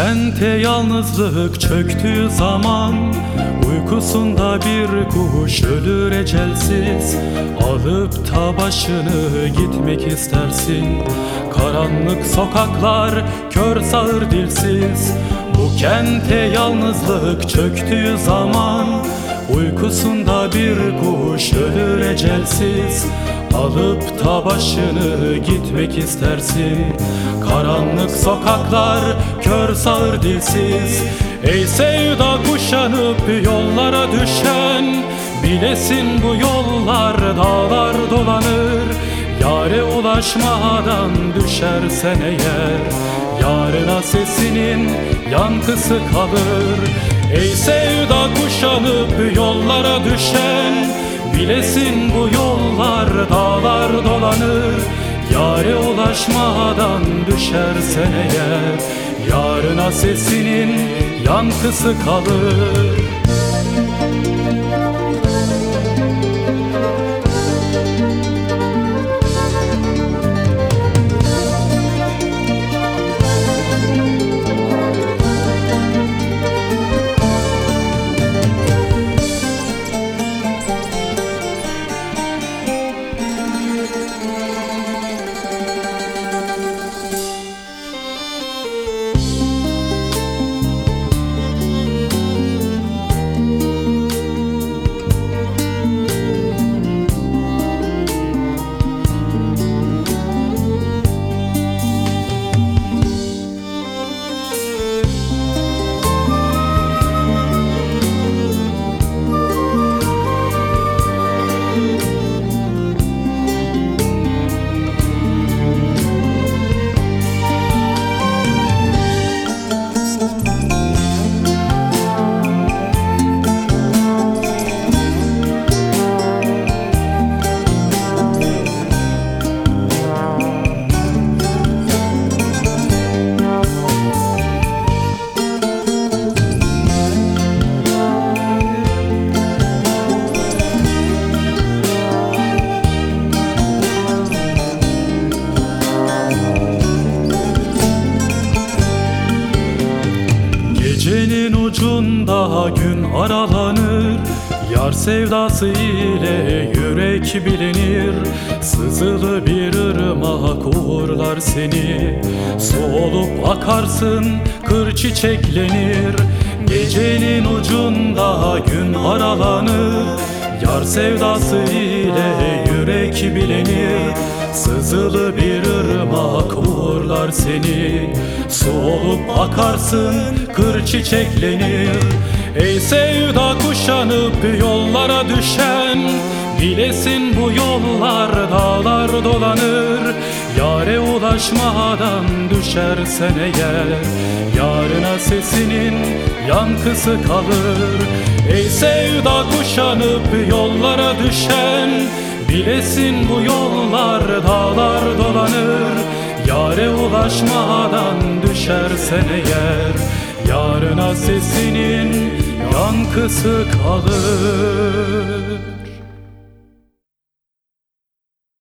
Kente yalnızlık çöktüğü zaman. Uykusunda bir kuş ölür ecelsiz. Alıp ta başını gitmek istersin. Karanlık sokaklar kör sağır dilsiz. Bu kente yalnızlık çöktüğü zaman. Uykusunda bir kuş ölür ecelsiz Alıp ta başını gitmek istersin. Karanlık sokaklar kör sağır dilsiz. Ey sevda kuşanıp yollara düşen Bilesin bu yollar dağlar dolanır. Yare ulaşmadan düşersen eğer Yarına sesinin yankısı kalır. Ey sevda kuşanıp yollara düşen Bilesin bu yollar dağlar dolanır. Yare ulaşmadan düşersen eğer Yarına sesinin yankısı kalır ucunda gün aralanır. Yar sevdası ile yürek bilinir. Sızılı bir ırmak uğurlar seni. Su olup akarsın kır çiçeklenir. Gecenin ucunda gün aralanır. Yar sevdası ile yürek bilinir Sızılı bir ırmak uğurlar seni. Su olup akarsın kır çiçeklenir Ey sevda kuşanıp yollara düşen. Bilesin bu yollar dağlar dolanır. Yare ulaşmadan düşersen eğer Yarına sesinin yankısı kalır. Ey sevda kuşanıp yollara düşen Bilesin bu yollar dağlar dolanır. Yare ulaşmadan düşersen eğer Yarına sesinin yankısı kalır